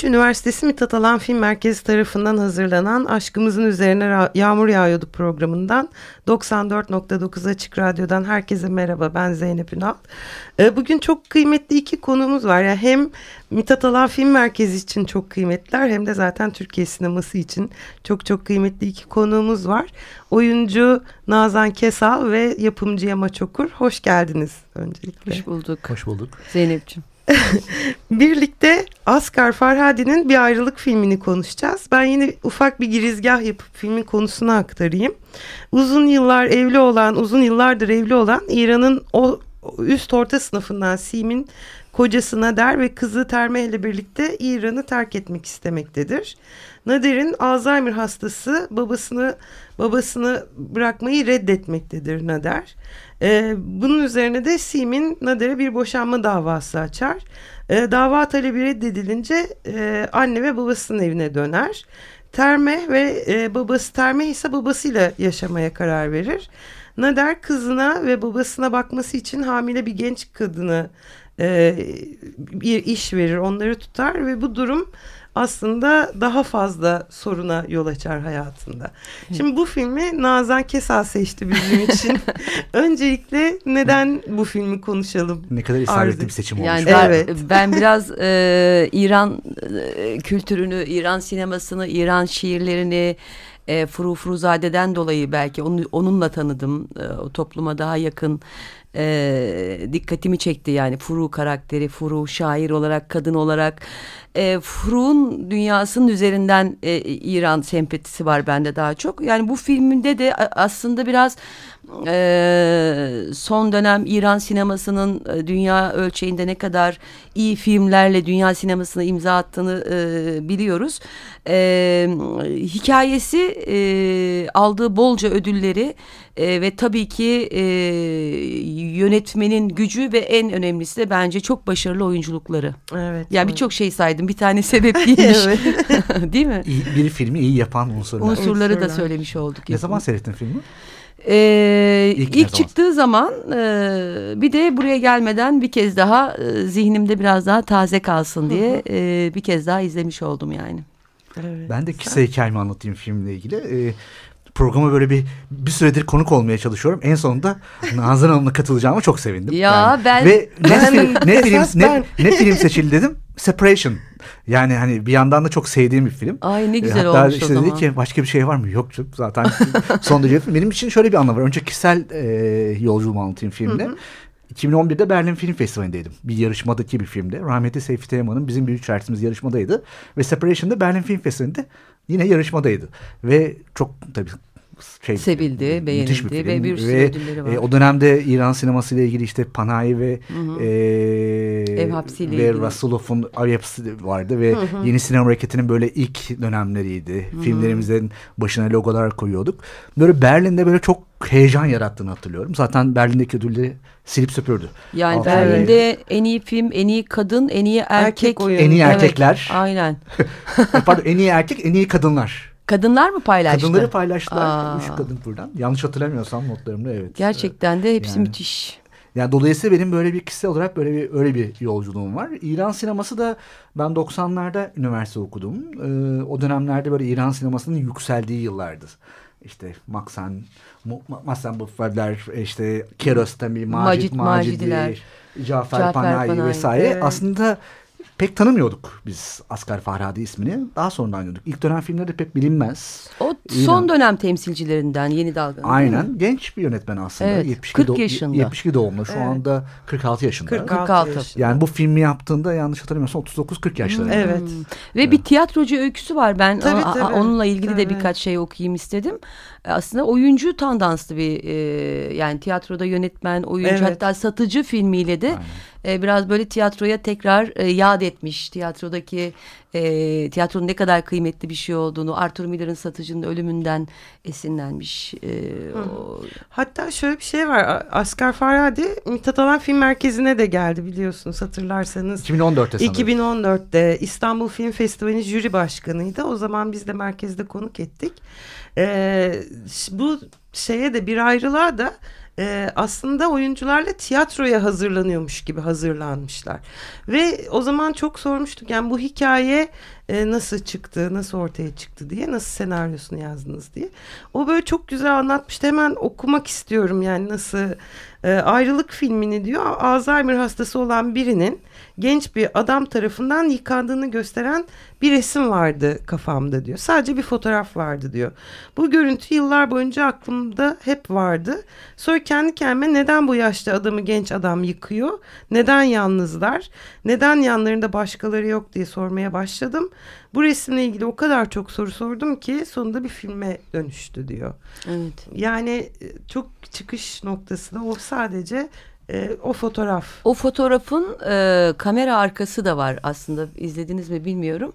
Boğaziçi Üniversitesi Mithat Alan Film Merkezi tarafından hazırlanan Aşkımızın Üzerine Yağmur Yağıyordu programından 94.9 Açık Radyo'dan herkese merhaba ben Zeynep Ünal. Ee, bugün çok kıymetli iki konumuz var. Yani hem Mithat Alan Film Merkezi için çok kıymetliler hem de zaten Türkiye sineması için çok çok kıymetli iki konuğumuz var. Oyuncu Nazan Kesal ve yapımcı Yama Çokur. Hoş geldiniz öncelikle. Hoş bulduk. Hoş bulduk. Zeynep'ciğim. Birlikte Asgar Farhadi'nin bir ayrılık filmini konuşacağız. Ben yine ufak bir girizgah yapıp filmin konusunu aktarayım. Uzun yıllar evli olan, uzun yıllardır evli olan İran'ın o üst orta sınıfından Sim'in kocasına der ve kızı Terme ile birlikte İran'ı terk etmek istemektedir. Nader'in Alzheimer hastası babasını babasını bırakmayı reddetmektedir Nader. Ee, bunun üzerine de Sim'in Nader'e bir boşanma davası açar. Ee, dava talebi reddedilince e, anne ve babasının evine döner. Terme ve e, babası Terme ise babasıyla yaşamaya karar verir. Nader kızına ve babasına bakması için hamile bir genç kadını e, bir iş verir, onları tutar ve bu durum aslında daha fazla soruna yol açar hayatında. Şimdi bu filmi Nazan Kesal seçti bizim için. Öncelikle neden bu filmi konuşalım? Ne kadar isabetli bir seçim olmuş. Yani evet. ben, ben biraz e, İran e, kültürünü, İran sinemasını, İran şiirlerini e, Furu Furuzade'den dolayı belki onu, onunla tanıdım. E, o topluma daha yakın e, dikkatimi çekti yani Furu karakteri, Furu şair olarak, kadın olarak. E, Furu'nun dünyasının üzerinden e, İran sempatisi var bende daha çok. Yani bu filminde de aslında biraz e, son dönem İran sinemasının e, dünya ölçeğinde ne kadar iyi filmlerle dünya sinemasına imza attığını e, biliyoruz. E, hikayesi e, aldığı bolca ödülleri e, ve tabii ki e, yönetmenin gücü ve en önemlisi de bence çok başarılı oyunculukları. Evet. Yani birçok şey saydım. Bir tane sebep değilmiş. Değil mi? İyi, bir filmi iyi yapan unsurlar. Unsurları Unsurlar. da söylemiş olduk. Ne zaman seyrettin filmi? Ee, İlk ilk ne zaman? çıktığı zaman e, bir de buraya gelmeden bir kez daha e, zihnimde biraz daha taze kalsın diye e, bir kez daha izlemiş oldum yani. Evet. Ben de kısa hikayemi anlatayım filmle ilgili. Ee, programa böyle bir bir süredir konuk olmaya çalışıyorum. En sonunda Nazan Hanım'la katılacağıma çok sevindim. Ya ben- Ve ne, Ben- film, ne, film, ne, ne film seçildi dedim? Separation. Yani hani bir yandan da çok sevdiğim bir film. Ay ne Ee, güzel Hatta olmuş işte o dedi zaman. ki başka bir şey var mı? Yok canım, zaten son derece film. Benim için şöyle bir anlam var. Önce kişisel e, yolculuğumu anlatayım filmde. 2011'de Berlin Film Festivali'ndeydim. Bir yarışmadaki bir filmde. Rahmetli Seyfi Teğmen'in bizim büyük şartımız yarışmadaydı. Ve Separation'da Berlin Film Festivali'nde yine yarışmadaydı. Ve çok tabii şey, Sevildi, müthiş beğenildi film. ve bir sürü ödülleri var. e, o dönemde İran sineması ile ilgili işte Panahi ve e, Ev hapsiyle ve. Rasulov'un hapsi vardı ve yeni sinema hareketinin böyle ilk dönemleriydi. Filmlerimizin başına logolar koyuyorduk. Böyle Berlin'de böyle çok heyecan yarattığını hatırlıyorum. Zaten Berlin'deki ödülleri silip süpürdü. Yani Altı- Berlin'de en iyi film, en iyi kadın, en iyi erkek. Erkek oyuncu. En iyi Evet, erkekler. aynen. Pardon en iyi erkek, en iyi kadınlar. Kadınlar mı paylaştı? Kadınları paylaştılar. Aa. Üç kadın buradan. Yanlış hatırlamıyorsam notlarımda evet. Gerçekten de hepsi Yani. müthiş. Yani dolayısıyla benim böyle bir kişisel olarak böyle bir öyle bir yolculuğum var. İran sineması da ben 90'larda üniversite okudum. Ee, o dönemlerde böyle İran sinemasının yükseldiği yıllardı. İşte Maksan, Mu- Ma- Masan Buffadler, işte Kiarostami, Macit Macit Macidiler, Cafer, Cafer Panayi Panayi, vesaire. evet. Aslında pek tanımıyorduk biz Asgar Farhadi ismini. Daha sonradan gördük. İlk dönem filmleri pek bilinmez. O İran. son dönem temsilcilerinden Yeni mi? Aynen. Genç bir yönetmen aslında. Evet, 72 40 do- yaşında. 72 doğumlu. Şu Evet. anda 46 yaşında. 46, 46. yaşında. Yani bu filmi yaptığında yanlış hatırlamıyorsam 39-40 yaşlarında. Evet. Hmm. Ve bir tiyatrocu öyküsü var. Ben Tabii, a- a- tabii. onunla ilgili de Tabii. birkaç şey okuyayım istedim. E, Aslında oyuncu tandanslı bir e, yani tiyatroda yönetmen, oyuncu Evet. hatta satıcı filmiyle de e, biraz böyle tiyatroya tekrar e, yad etmiş. Tiyatrodaki e, tiyatronun ne kadar kıymetli bir şey olduğunu, Arthur Miller'ın satıcının ölümünden esinlenmiş. E, o, Hatta şöyle bir şey var. Asgar Farhadi Mithat Alan Film Merkezi'ne de geldi biliyorsunuz hatırlarsanız. 2014'te sanırım. 2014'te İstanbul Film Festivali jüri başkanıydı. O zaman biz de merkezde konuk ettik. Ş- bu şeye de bir ayrılığa da e, aslında oyuncularla tiyatroya hazırlanıyormuş gibi hazırlanmışlar. Ve o zaman çok sormuştuk yani bu hikaye e, nasıl çıktı, nasıl ortaya çıktı diye, nasıl senaryosunu yazdınız diye. O böyle çok güzel anlatmıştı. Hemen okumak istiyorum yani nasıl e, ayrılık filmini diyor. Alzheimer hastası olan birinin genç bir adam tarafından yıkandığını gösteren bir resim vardı kafamda diyor. Sadece bir fotoğraf vardı diyor. Bu görüntü yıllar boyunca aklımda hep vardı. Sonra kendi kendime neden bu yaşta adamı genç adam yıkıyor? Neden yalnızlar? Neden yanlarında başkaları yok diye sormaya başladım. Bu resimle ilgili o kadar çok soru sordum ki sonunda bir filme dönüştü diyor. evet. Yani e, çok çıkış noktası da o sadece e, o fotoğraf. O fotoğrafın e, kamera arkası da var aslında izlediniz mi bilmiyorum.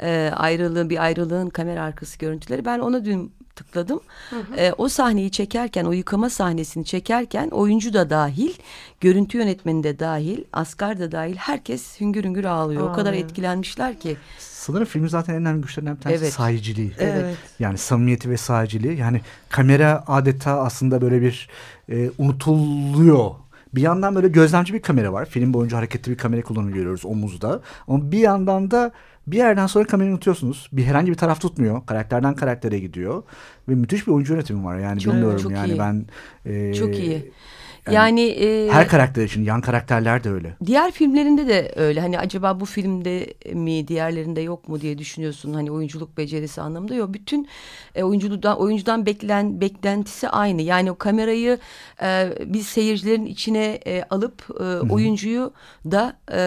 E, ayrılığın bir ayrılığın kamera arkası görüntüleri. Ben ona dün tıkladım. E, o sahneyi çekerken, o yıkama sahnesini çekerken oyuncu da dahil, görüntü yönetmeni de dahil, Asgar da dahil herkes hüngür hüngür ağlıyor. O kadar etkilenmişler ki. Sanırım filmin zaten en önemli güçlerinden bir tanesi Evet. sahiciliği. Evet. Yani samimiyeti ve sahiciliği. Yani kamera adeta aslında böyle bir e, unutuluyor. Bir yandan böyle gözlemci bir kamera var. Film boyunca hareketli bir kamera kullanımı görüyoruz omuzda. Ama bir yandan da bir yerden sonra kamerayı unutuyorsunuz. Bir herhangi bir taraf tutmuyor. Karakterden karaktere gidiyor. Ve müthiş bir oyuncu yönetimi var. Yani Çok- bilmiyorum çok yani iyi. ben e, Çok iyi. Yani Yani, e, her karakter için yan karakterler de öyle. Diğer filmlerinde de öyle. Hani acaba bu filmde mi, diğerlerinde yok mu diye düşünüyorsun. Hani oyunculuk becerisi anlamında yok. Bütün e, oyuncudan oyuncudan beklen beklentisi aynı. Yani o kamerayı e, biz seyircilerin içine e, alıp e, oyuncuyu da e,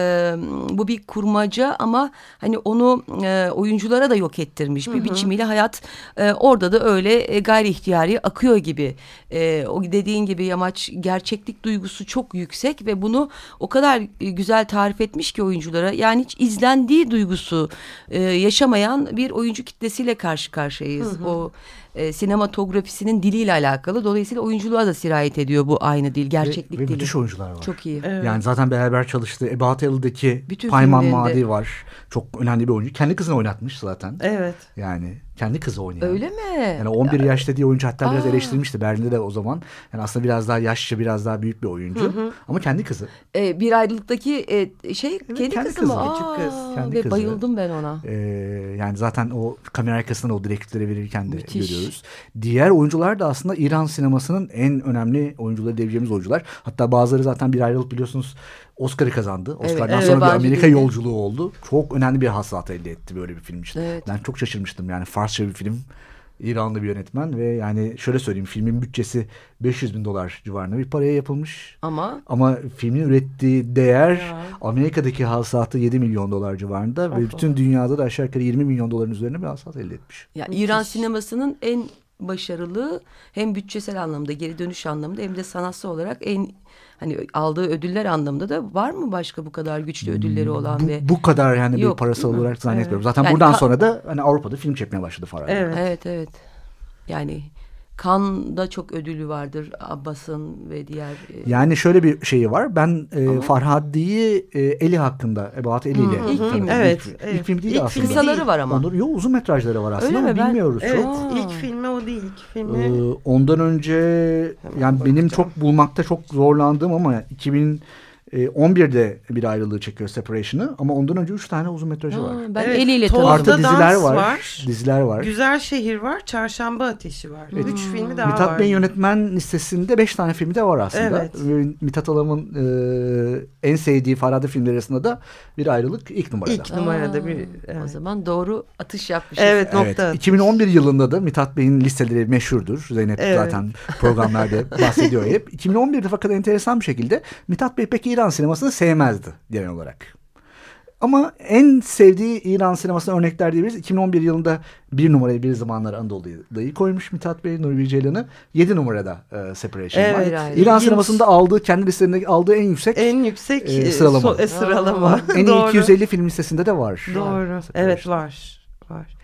bu bir kurmaca ama hani onu e, oyunculara da yok ettirmiş bir biçimiyle hayat e, orada da öyle e, gayri ihtiyari akıyor gibi. E, o dediğin gibi yamaç gerçeklik duygusu çok yüksek ve bunu o kadar e, güzel tarif etmiş ki oyunculara. Yani hiç izlendiği duygusu e, yaşamayan bir oyuncu kitlesiyle karşı karşıyayız. O e, sinematografisinin diliyle alakalı. Dolayısıyla oyunculuğa da sirayet ediyor bu aynı dil, gerçeklik ve, ve dili. müthiş oyuncular var. Çok iyi. Evet. Yani zaten beraber çalıştığı Ebat El'deki Bütün Payman. Madi var. Çok önemli bir oyuncu. Kendi kızını oynatmış zaten. Evet. Yani kendi kızı oynuyor. Öyle mi? Yani 11 yaş dediği oyuncu hatta biraz Aa. eleştirilmişti Berlin'de de o zaman. Yani aslında biraz daha yaşça biraz daha büyük bir oyuncu. Ama kendi kızı. E, bir ayrılıktaki e, şey kendi, kendi kızı kızı, mı? küçük kız. Kendi ve kızı. bayıldım ben ona. Ee, yani zaten o kamera arkasından o direktifleri verirken de Müthiş. görüyoruz. Diğer oyuncular da aslında İran sinemasının en önemli oyuncuları diyebileceğimiz oyuncular. Hatta bazıları zaten bir ayrılık biliyorsunuz Oscar'ı kazandı. Oscar'dan evet, sonra bir yabancı Amerika dilde. yolculuğu oldu. Çok önemli bir hasılat elde etti böyle bir film için. Evet. Ben çok şaşırmıştım yani Farsça bir film. İranlı bir yönetmen ve yani şöyle söyleyeyim filmin bütçesi 500 bin dolar civarında bir paraya yapılmış. Ama Ama filmin ürettiği değer Ya. Amerika'daki hasılatı 7 milyon dolar civarında ve Of, bütün dünyada da aşağı yukarı 20 milyon doların üzerine bir hasılat elde etmiş. ya İran sinemasının en başarılı hem bütçesel anlamda geri dönüş anlamında hem de sanatsal olarak en hani aldığı ödüller anlamında da var mı başka bu kadar güçlü ödülleri olan Bu, ve bu kadar yani Yok, bir mi? olarak zannetmiyorum. Evet. Zaten Yani buradan ka- sonra da hani Avrupa'da film çekmeye başladı Farah. Evet. evet evet yani Kan'da çok ödülü vardır Abbas'ın ve diğer e, Yani şöyle bir şeyi var. Ben e, Ama- Farhadi'yi e, Eli hakkında, Ebat Eli ile. İlk filmi. Evet, İlk, evet. ilk film değil İlk aslında. kısaları var ama. Onur, yok uzun metrajları var aslında Öyle ama mi? Ben- bilmiyoruz. Evet. çok. Aa. ilk filmi o değil. İlk filmi. Ee, ondan önce Hemen yani benim bakacağım. çok bulmakta çok zorlandığım ama E, 11'de bir ayrılığı çekiyor Separation'ı ama ondan önce 3 tane uzun metrajı var. Aa, ben Evet, eliyle tanıdım. Artı diziler var, var. Diziler var. Güzel Şehir var, Çarşamba Ateşi var. Üç filmi daha Mithat var. Bey'in yönetmen listesinde 5 tane filmi de var aslında. Evet. Ve Mithat Alam'ın e, en sevdiği Farade filmleri arasında da bir ayrılık ilk numarada. İlk numarada bir. O Evet. zaman doğru atış yapmışız. Evet, Evet, nokta. 2011 yılında da Mithat Bey'in listeleri meşhurdur. Zeynep Evet. zaten programlarda bahsediyor hep. 2011'de fakat enteresan bir şekilde Mithat Bey pek İran sinemasını sevmezdi genel olarak. Ama en sevdiği İran sinemasına örnekler diyebiliriz. 2011 yılında bir numaraya bir zamanlar Anadolu'yu koymuş Mithat Bey, Nuri Ceylan'ı. 7 numarada e, Separation var. Evet. İran ilginç. sinemasında aldığı, kendi listelerinde aldığı en yüksek En yüksek e, e, sıralama. so- e, sıralama. en iyi Doğru. 250 film listesinde de var. Doğru. Separation. Evet var. Var.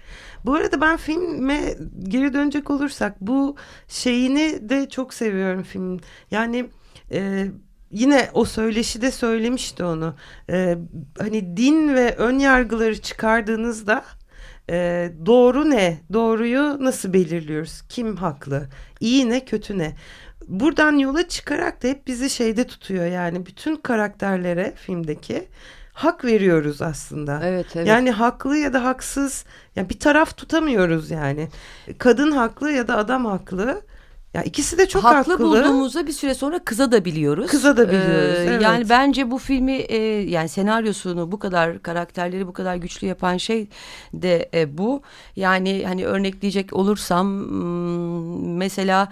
Bu arada ben filme geri dönecek olursak bu şeyini de çok seviyorum filmin. Yani e, yine o söyleşide söylemişti onu. E, hani din ve ön yargıları çıkardığınızda e, doğru ne? Doğruyu nasıl belirliyoruz? Kim haklı? İyi ne? Kötü ne? Buradan yola çıkarak da hep bizi şeyde tutuyor yani bütün karakterlere filmdeki hak veriyoruz aslında. Evet, evet. Yani haklı ya da haksız yani bir taraf tutamıyoruz yani. Kadın haklı ya da adam haklı. Ya ikisi de çok haklı. haklı bulduğumuzda bir süre sonra kıza da biliyoruz. Kıza da biliyoruz, evet. Yani bence bu filmi e, yani senaryosunu bu kadar karakterleri bu kadar güçlü yapan şey de e, bu. Yani hani örnekleyecek olursam hmm, mesela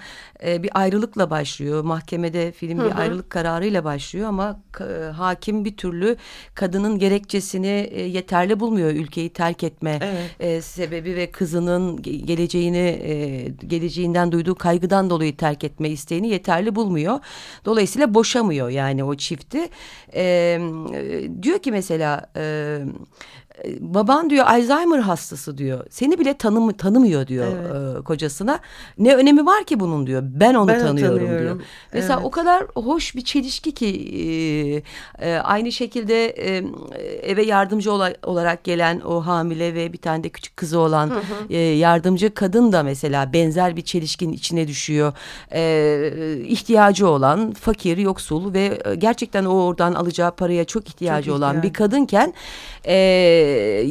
e, bir ayrılıkla başlıyor. Mahkemede film bir ayrılık kararıyla başlıyor ama ka- hakim bir türlü kadının gerekçesini e, yeterli bulmuyor ülkeyi terk etme Evet. e, sebebi ve kızının ge- geleceğini e, geleceğinden duyduğu kaygıdan dolayı terk etme isteğini yeterli bulmuyor. Dolayısıyla boşamıyor yani o çifti. E, diyor ki mesela e, baban diyor Alzheimer hastası diyor. Seni bile tanım tanımıyor diyor Evet. e, kocasına. Ne önemi var ki bunun diyor. Ben onu Ben tanıyorum, tanıyorum. diyor. Mesela Evet. o kadar hoş bir çelişki ki e, e, aynı şekilde e, eve yardımcı ola- olarak gelen o hamile ve bir tane de küçük kızı olan e, yardımcı kadın da mesela benzer bir çelişkinin içine düşüyor. E, ihtiyacı olan fakir, yoksul ve e, gerçekten o oradan alacağı paraya çok ihtiyacı Çok olan bir ihtiyacı. kadınken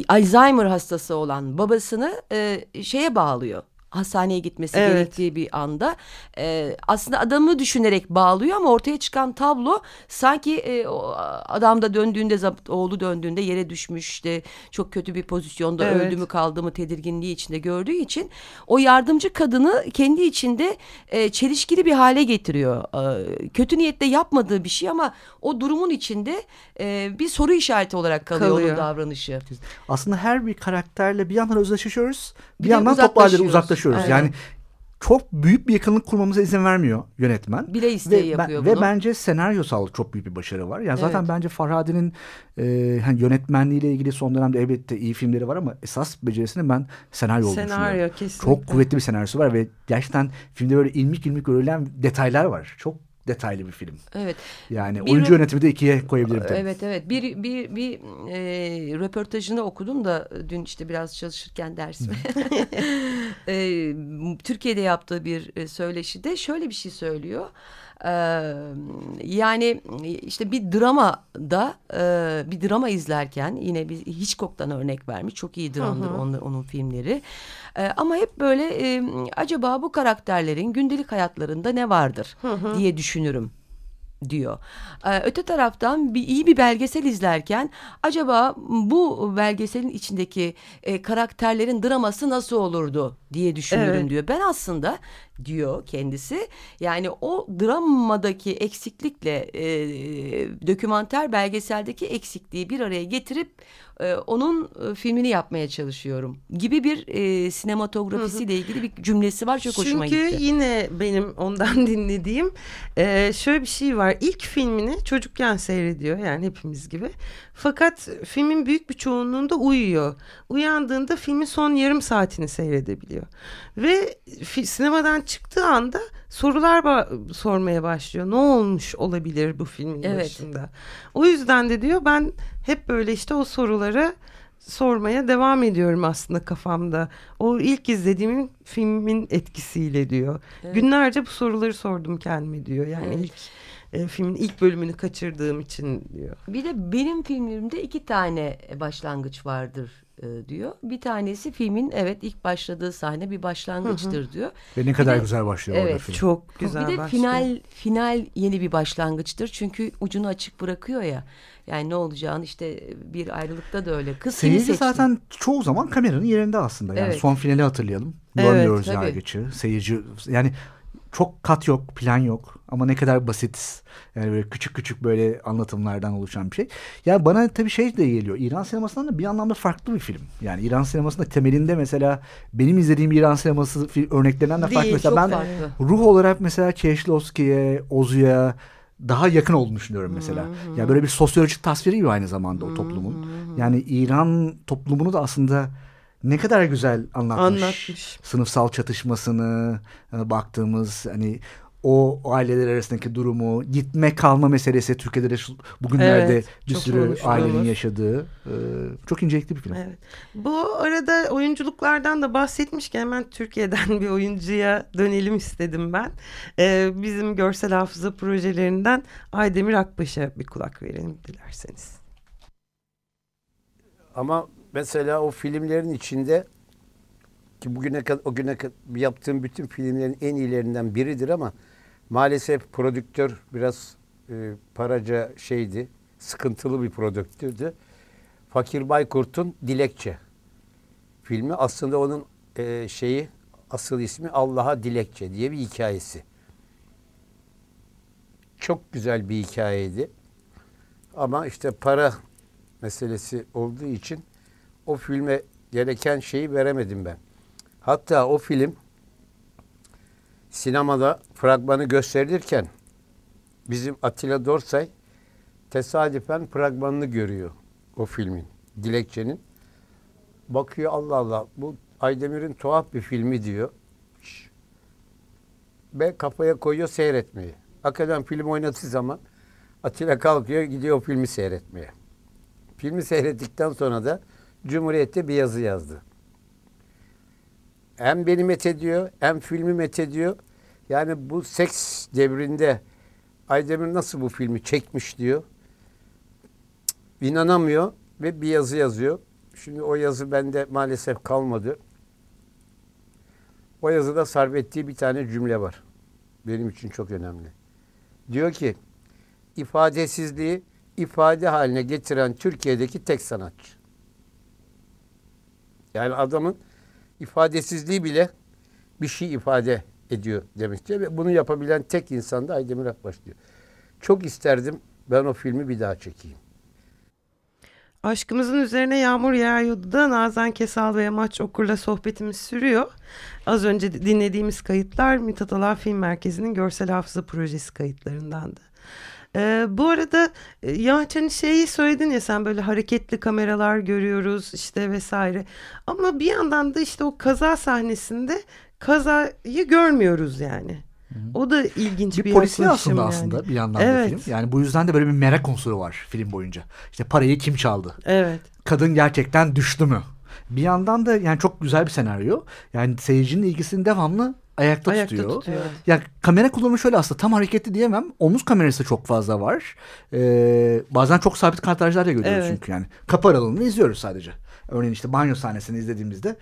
Alzheimer hastası olan babasını e, şeye bağlıyor. Hastaneye gitmesi Evet. gerektiği bir anda e, aslında adamı düşünerek bağlıyor ama ortaya çıkan tablo sanki e, o adam da döndüğünde oğlu döndüğünde yere düşmüş işte çok kötü bir pozisyonda Evet. öldü mü kaldı mı tedirginliği içinde gördüğü için o yardımcı kadını kendi içinde e, çelişkili bir hale getiriyor. E, kötü niyetle yapmadığı bir şey ama o durumun içinde e, bir soru işareti olarak kalıyor, Kalıyor. onun davranışı. Aslında her bir karakterle bir yandan özdeşiyoruz, bir, Bir yandan toplu halde uzaklaşıyoruz. Uzaklaşıyoruz. Evet. Yani çok büyük bir yakınlık kurmamıza izin vermiyor yönetmen. Bile isteği ve, yapıyor Ve bunu. bence senaryosal çok büyük bir başarı var. Yani zaten Evet. bence Farhadi'nin e, hani yönetmenliğiyle ilgili son dönemde elbette iyi filmleri var ama esas becerisinin ben senaryo olduğunu Senaryo düşünüyorum. kesinlikle. Çok kuvvetli bir senaryosu var ve gerçekten filmde böyle ilmik ilmik örülen detaylar var. Çok detaylı bir film. Evet. Yani Bir oyuncu yönetimi de ikiye koyabilirim tabii. Evet evet bir bir bir e, röportajını okudum da dün işte biraz çalışırken dersime. e, Türkiye'de yaptığı bir e, söyleşide şöyle bir şey söylüyor. E, yani işte bir dramada e, bir drama izlerken yine bir Hitchcock'tan örnek vermiş. Çok iyi dramdır onun, onun filmleri. E, ama hep böyle e, acaba bu karakterlerin gündelik hayatlarında ne vardır diye düşünürüm diyor. Ee, öte taraftan bir iyi bir belgesel izlerken acaba bu belgeselin içindeki e, karakterlerin draması nasıl olurdu diye düşünürüm Evet. diyor. Ben aslında diyor kendisi yani o dramadaki eksiklikle e, dokümanter belgeseldeki eksikliği bir araya getirip e, onun e, filmini yapmaya çalışıyorum gibi bir e, sinematografisiyle ilgili bir cümlesi var çok hoşuma Çünkü gitti. yine benim ondan dinlediğim e, şöyle bir şey var. İlk filmini çocukken seyrediyor yani hepimiz gibi. Fakat filmin büyük bir çoğunluğunda uyuyor. Uyandığında filmin son yarım saatini seyredebiliyor. Ve fi- sinemadan çıktığı anda sorular ba- sormaya başlıyor. Ne olmuş olabilir bu filmin Evet. başında? O yüzden de diyor ben hep böyle işte o soruları sormaya devam ediyorum aslında kafamda. O ilk izlediğim filmin etkisiyle diyor. Evet. Günlerce bu soruları sordum kendime diyor. Yani Evet. ilk e, filmin ilk bölümünü kaçırdığım için diyor. Bir de benim filmlerimde iki tane başlangıç vardır e, diyor. Bir tanesi filmin evet ilk başladığı sahne bir başlangıçtır diyor. Ve ne kadar de- güzel başlıyor orada Evet, film. Çok güzel bir de başlıyor. final final yeni bir başlangıçtır. Çünkü ucunu açık bırakıyor ya. Yani ne olacağını işte bir ayrılıkta da öyle. Kız Seyirci zaten çoğu zaman kameranın yerinde aslında. Yani Evet. son finali hatırlayalım. Evet, Görmüyoruz tabii. yargıcı. Seyirci yani çok kat yok, plan yok ama ne kadar basit. Yani böyle küçük küçük böyle anlatımlardan oluşan bir şey. Ya bana tabii şey de geliyor. İran sinemasından da bir anlamda farklı bir film. Yani İran sinemasında temelinde mesela benim izlediğim İran sineması örneklerinden de farklı. Değil, Mesela çok ben farklı. ruh olarak mesela Kieślowski'ye, Ozu'ya daha yakın olduğunu düşünüyorum mesela. Ya böyle bir sosyolojik tasviri gibi aynı zamanda o toplumun. Yani İran toplumunu da aslında ne kadar güzel anlatmış. Anlatmış. Sınıfsal çatışmasını e, baktığımız hani o aileler arasındaki durumu, gitme kalma meselesi Türkiye'de de şu, bugünlerde Evet, bir sürü ailenin yaşadığı e, çok incelikli bir film. Evet. Bu arada oyunculuklardan da bahsetmişken hemen Türkiye'den bir oyuncuya dönelim istedim ben. Ee, bizim görsel hafıza projelerinden Aydemir Akbaş'a bir kulak verelim dilerseniz. Ama mesela o filmlerin içinde ki bugüne kadar o güne kadar yaptığım bütün filmlerin en iyilerinden biridir ama maalesef prodüktör biraz e, paraca şeydi. Sıkıntılı bir prodüktördü. Fakir Baykurt'un Dilekçe filmi aslında onun e, şeyi asıl ismi Allah'a Dilekçe diye bir hikayesi. Çok güzel bir hikayeydi. Ama işte para meselesi olduğu için o filme gereken şeyi veremedim ben. Hatta o film sinemada fragmanı gösterilirken bizim Atilla Dorsay tesadüfen fragmanını görüyor o filmin, Dilekçe'nin. Bakıyor Allah Allah bu Aydemir'in tuhaf bir filmi diyor. Ve kafaya koyuyor seyretmeyi. Hakikaten film oynattığı zaman Atilla kalkıyor gidiyor o filmi seyretmeye. Filmi seyrettikten sonra da Cumhuriyet'te bir yazı yazdı. Hem beni methediyor hem filmi methediyor. Yani bu seks devrinde Aydemir nasıl bu filmi çekmiş diyor. İnanamıyor ve bir yazı yazıyor. Şimdi o yazı bende maalesef kalmadı. O yazıda sarf ettiği bir tane cümle var. Benim için çok önemli. Diyor ki ifadesizliği ifade haline getiren Türkiye'deki tek sanatçı. Yani adamın ifadesizliği bile bir şey ifade ediyor demektir. Ve bunu yapabilen tek insan da Aydemir Akbaş diyor. Çok isterdim ben o filmi bir daha çekeyim. Aşkımızın üzerine yağmur yağıyordu da Nazan Kesal ve Yamaç Okur'la sohbetimiz sürüyor. Az önce dinlediğimiz kayıtlar Mithat Alan Film Merkezi'nin görsel hafıza projesi kayıtlarındandı. Ee, bu arada e, ya hani şeyi söyledin ya sen böyle hareketli kameralar görüyoruz işte vesaire. Ama bir yandan da işte o kaza sahnesinde kazayı görmüyoruz yani. O da ilginç bir, bir polisiye aslında yani. aslında bir yandan da Evet. film. Yani bu yüzden de böyle bir merak unsuru var film boyunca. İşte parayı kim çaldı? Evet. Kadın gerçekten düştü mü? Bir yandan da yani çok güzel bir senaryo. Yani seyircinin ilgisini devamlı ayakta, Ayakta tutuyor. tutuyor. Ya kamera kullanımı şöyle aslında tam hareketli diyemem. Omuz kamerası çok fazla var. Ee, bazen çok sabit kadrajlar da görüyoruz Evet. çünkü yani. Kapı aralığını izliyoruz sadece. Örneğin işte banyo sahnesini izlediğimizde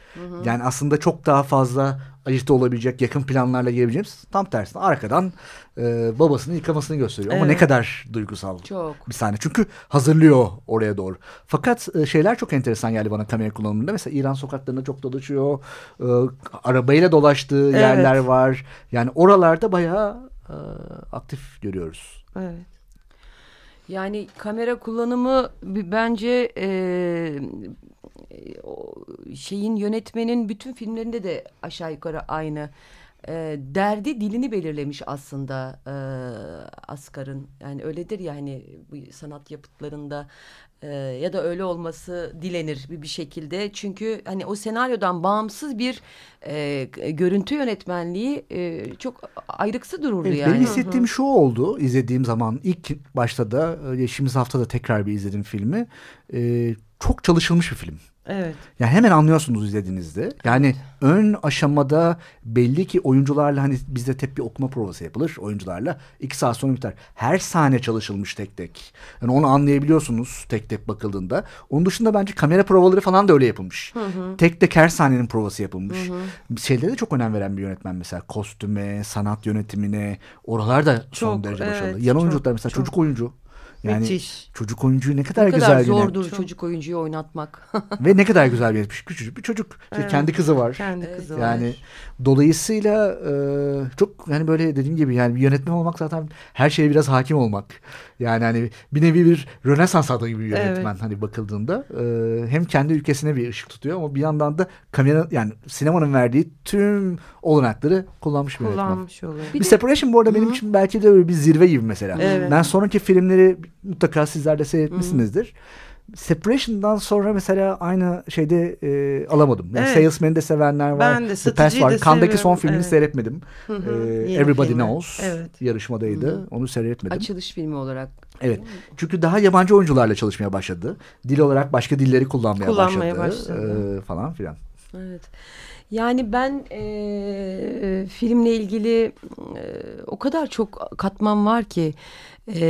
yani aslında çok daha fazla ayırt olabilecek yakın planlarla gelebileceğimiz tam tersine arkadan e, babasının yıkamasını gösteriyor. Ama ne Evet. kadar duygusal Çok. bir sahne. Çünkü hazırlıyor oraya doğru. Fakat e, şeyler çok enteresan geldi bana kamera kullanımında. Mesela İran sokaklarında çok dolaşıyor. E, arabayla dolaştığı Evet. yerler var. Yani oralarda bayağı e, aktif görüyoruz. Evet. Yani kamera kullanımı bence e, o şeyin yönetmenin bütün filmlerinde de aşağı yukarı aynı. E, derdi dilini belirlemiş aslında e, Askar'ın. Yani öyledir ya hani bu sanat yapıtlarında e, ya da öyle olması dilenir bir, bir şekilde. Çünkü hani o senaryodan bağımsız bir e, görüntü yönetmenliği e, çok ayrıksı dururdu Evet, yani. Benim hissettiğim şu oldu izlediğim zaman ilk başta da geçtiğimiz hafta da tekrar bir izledim filmi. E, çok çalışılmış bir film. Evet. Yani hemen anlıyorsunuz izlediğinizde. Yani ön aşamada belli ki oyuncularla hani bizde tek bir okuma provası yapılır oyuncularla. iki saat sonra biter. Her sahne çalışılmış tek tek. Yani onu anlayabiliyorsunuz tek tek bakıldığında. Onun dışında bence kamera provaları falan da öyle yapılmış. Tek tek her sahnenin provası yapılmış. Şeylere de çok önem veren bir yönetmen mesela. Kostüme, sanat yönetimine. Oralar da son derece evet, başarılı. Yan çok, oyunculuklar mesela çok. çocuk oyuncu. Yani Müthiş. çocuk oyuncuyu ne kadar Ne güzel kadar yine- zordur çocuk oyuncuyu oynatmak. ve ne kadar güzel bir yetmiş. Küçücük bir çocuk. İşte Evet. Kendi kızı var. Kendi kızı var. Yani dolayısıyla e, çok hani böyle dediğim gibi yani bir yönetmen olmak zaten her şeye biraz hakim olmak. Yani hani bir nevi bir Rönesans adamı gibi bir yönetmen hani bakıldığında e, hem kendi ülkesine bir ışık tutuyor ama bir yandan da kamera yani sinemanın verdiği tüm olanakları kullanmış bir yönetmen. Kullanmış oluyor. Bir, Separation bu arada benim için belki de öyle bir zirve gibi mesela. Evet. Ben sonraki filmleri mutlaka sizler de seyretmişsinizdir. Separation'dan sonra mesela aynı şeyde e, alamadım. Yani Evet. Salesman'ı da sevenler var. Ben de, Satıcı'yı var. da Kandaki son filmini Evet. seyretmedim. Hı hı, E, Everybody filmi. Knows Evet. yarışmadaydı. Onu seyretmedim. Açılış filmi olarak. Evet. Çünkü daha yabancı oyuncularla çalışmaya başladı. Dil olarak başka dilleri kullanmaya, Kullanmaya başladı. başladı. E, falan filan. Evet. Yani ben e, filmle ilgili e, o kadar çok katman var ki e,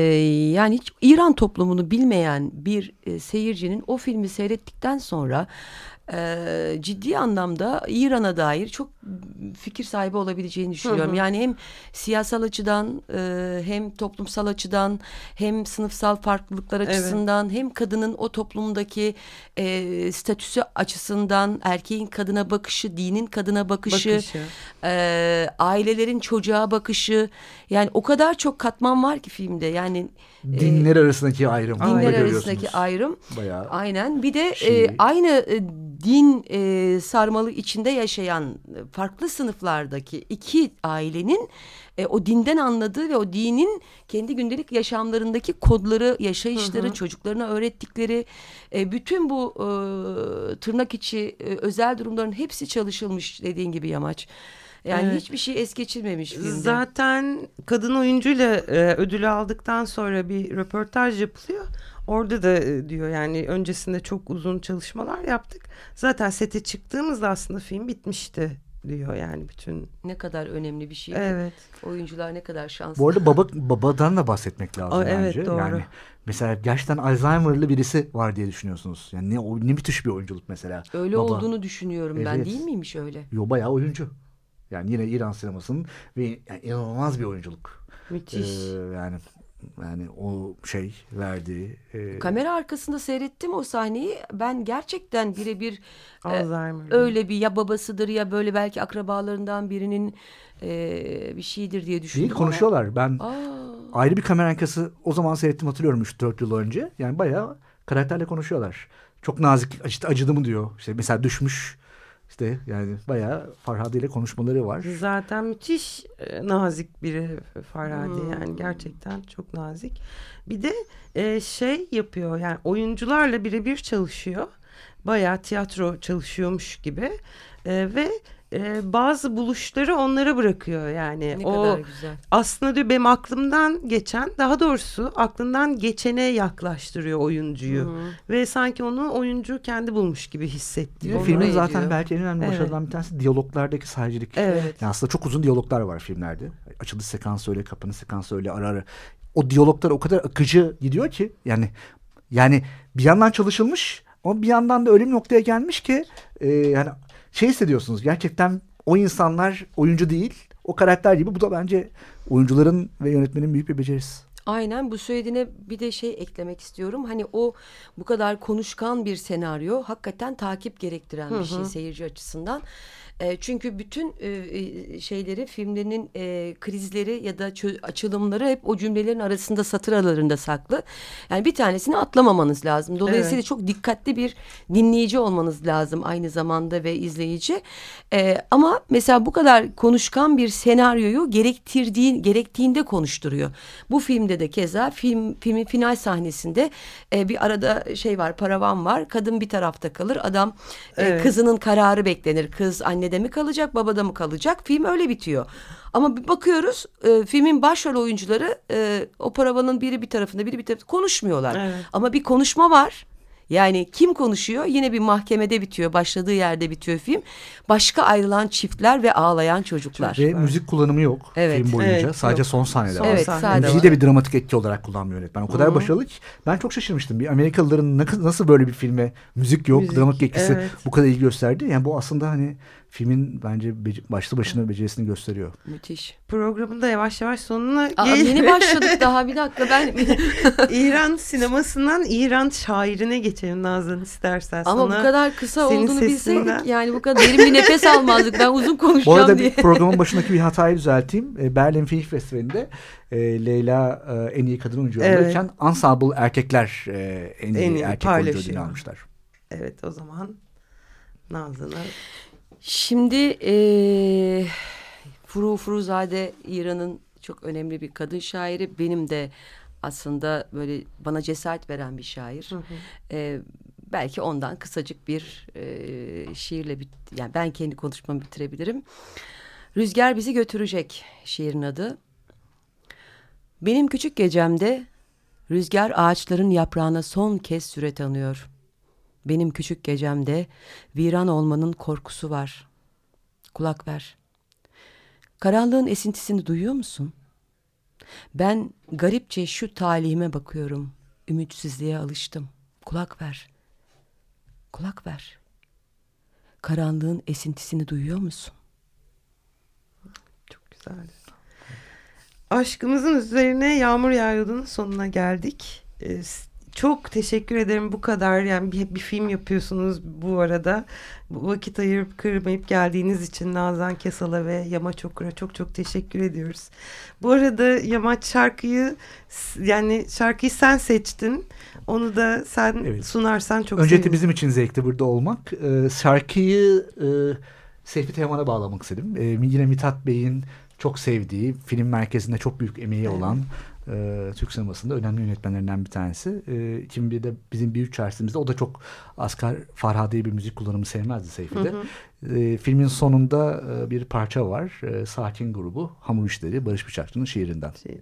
yani hiç İran toplumunu bilmeyen bir e, seyircinin o filmi seyrettikten sonra e, ciddi anlamda İran'a dair çok fikir sahibi olabileceğini düşünüyorum. Yani hem siyasal açıdan e, hem toplumsal açıdan hem sınıfsal farklılıklar Evet. açısından hem kadının o toplumdaki e, statüsü açısından erkeğin kadına bakışı, dinin kadına bakışı, Bakışı. e, ailelerin çocuğa bakışı yani o kadar çok katman var ki filmde yani Dinler arasındaki ayrım. dinler arasındaki ayrım Bayağı. aynen bir de Şii. e, aynı e, din e, sarmalı içinde yaşayan e, farklı sınıflardaki iki ailenin e, o dinden anladığı ve o dinin kendi gündelik yaşamlarındaki kodları, yaşayışları, çocuklarına öğrettikleri e, bütün bu e, tırnak içi e, özel durumların hepsi çalışılmış dediğin gibi yamaç. Yani Evet. hiçbir şey es geçilmemiş filmde. Zaten kadın oyuncuyla e, ödülü aldıktan sonra bir röportaj yapılıyor. Orada da e, diyor yani öncesinde çok uzun çalışmalar yaptık. Zaten sete çıktığımızda aslında film bitmişti diyor yani bütün. ne kadar önemli bir şey. Evet. Oyuncular ne kadar şanslı. Bu arada baba, babadan da bahsetmek lazım evet, bence. doğru. Yani mesela gerçekten Alzheimer'lı birisi var diye düşünüyorsunuz. Yani ne, o- ne müthiş bir oyunculuk mesela. Öyle Baba. olduğunu düşünüyorum ben Evet. değil miymiş öyle? Yo bayağı oyuncu. Yani yine İran sinemasının ve yani inanılmaz bir oyunculuk. Müthiş. Ee, yani yani o şey verdiği e, Kamera arkasında seyrettim o sahneyi. Ben gerçekten birebir e, öyle bir ya babasıdır ya böyle belki akrabalarından birinin e, bir şeydir diye düşündüm. değil ama- konuşuyorlar. Ben Aa, ayrı bir kamera arkası o zaman seyrettim hatırlıyorum 3-4 yıl önce. Yani bayağı karakterle konuşuyorlar. Çok nazik acıdı, acıdı mı diyor. İşte mesela düşmüş. İşte yani bayağı Farhadi ile konuşmaları var. Zaten müthiş e, nazik biri Farhadi Hmm. yani gerçekten çok nazik. Bir de e, şey yapıyor yani oyuncularla birebir çalışıyor. Bayağı tiyatro çalışıyormuş gibi E, ve e, bazı buluşları onlara bırakıyor yani. ne o kadar güzel. aslında diyor benim aklımdan geçen daha doğrusu aklından geçene yaklaştırıyor oyuncuyu. Hı. Ve sanki onu oyuncu kendi bulmuş gibi hissettiriyor. filmin ediyor. zaten belki en önemli Evet. başarılarından bir tanesi diyaloglardaki sahicilik. Evet. Yani aslında çok uzun diyaloglar var filmlerde. Açılış sekansı öyle, kapanış sekansı öyle ara ara. O diyaloglar o kadar akıcı gidiyor ki yani yani bir yandan çalışılmış ama bir yandan da öyle bir noktaya gelmiş ki e, yani şey hissediyorsunuz gerçekten o insanlar oyuncu değil o karakter gibi bu da bence oyuncuların ve yönetmenin büyük bir becerisi. Aynen bu söylediğine bir de şey eklemek istiyorum. Hani o bu kadar konuşkan bir senaryo hakikaten takip gerektiren bir şey seyirci açısından. E, çünkü bütün e, e, şeyleri filmlerinin e, krizleri ya da açılımları hep o cümlelerin arasında satır aralarında saklı. Yani bir tanesini atlamamanız lazım. Dolayısıyla Evet. çok dikkatli bir dinleyici olmanız lazım aynı zamanda ve izleyici. E, ama mesela bu kadar konuşkan bir senaryoyu gerektirdiği gerektiğinde konuşturuyor. Bu filmde de keza film filmin final sahnesinde e, bir arada şey var paravan var. Kadın bir tarafta kalır. Adam e, Evet. kızının kararı beklenir. Kız annede mi kalacak babada mı kalacak? Film öyle bitiyor. Ama bir bakıyoruz e, filmin başrol oyuncuları e, o paravanın biri bir tarafında biri bir tarafında konuşmuyorlar. Evet. Ama bir konuşma var. Yani kim konuşuyor? Yine bir mahkemede bitiyor. Başladığı yerde bitiyor film. Başka ayrılan çiftler ve ağlayan çocuklar. Ve müzik kullanımı yok Evet. film boyunca. Evet, sadece yok. son sahneler Son var. Evet, sahnede sadece. Müziği var. de bir dramatik etki olarak kullanmıyor yönetmen. O kadar başarılı ki ben çok şaşırmıştım. Bir Amerikalıların nasıl böyle bir filme müzik yok, Müzik, dramatik etkisi evet. bu kadar iyi gösterdi. Yani bu aslında hani filmin bence bece- başlı başına becerisini gösteriyor. Müthiş. Programın da yavaş yavaş sonuna Aa, gel- yeni başladık daha bir dakika ben İran sinemasından İran şairine geçelim Nazan istersen. ama bu Sana kadar kısa senin olduğunu sesinden- bilseydik yani bu kadar derin bir nefes almazdık. Ben uzun Bu konuşacağım arada diye. bir programın başındaki bir hatayı düzelteyim. E, Berlin Film Festivali'nde e, Leyla e, en iyi kadın oyuncu Evet. alırken Ensemble erkekler e, en iyi, En iyi erkek oyuncu paylaşıyor. ödülünü almışlar. Evet o zaman Nazan'a Şimdi eee Furu Furuzade İran'ın çok önemli bir kadın şairi. Benim de aslında böyle bana cesaret veren bir şair. Eee, belki ondan kısacık bir eee, şiirle bit yani ben kendi konuşmamı bitirebilirim. Rüzgar bizi götürecek şiirin adı. Benim küçük gecemde rüzgar ağaçların yaprağına son kez süre tanıyor. Benim küçük gecemde viran olmanın korkusu var. Kulak ver. Karanlığın esintisini duyuyor musun? Ben garipçe şu talihime bakıyorum. Ümitsizliğe alıştım. Kulak ver. Kulak ver. Karanlığın esintisini duyuyor musun? çok güzel. Aşkımızın üzerine yağmur yağıyordun sonuna geldik. Ee, çok teşekkür ederim bu kadar yani bir, bir film yapıyorsunuz bu arada. Bu vakit ayırıp kırmayıp geldiğiniz için Nazan Kesal'a ve Yamaç Okur'a çok çok teşekkür ediyoruz. Bu arada Yamaç şarkıyı yani şarkıyı sen seçtin. Onu da sen Evet. sunarsan çok Öncelikle sevinirim. bizim için zevkti burada olmak. Ee, şarkıyı e, Seyfi Teoman'a bağlamak istedim. Ee, yine Mithat Bey'in çok sevdiği, film merkezinde çok büyük emeği Evet. olan e, Türk sinemasında önemli yönetmenlerinden bir tanesi. E, 2001'de bizim bir üç çarşımızda o da çok Asgar Farhadi bir müzik kullanımı sevmezdi Seyfi de. E, filmin sonunda e, bir parça var. E, Sakin grubu Hamur İşleri Barış Bıçakçı'nın şiirinden. Şey-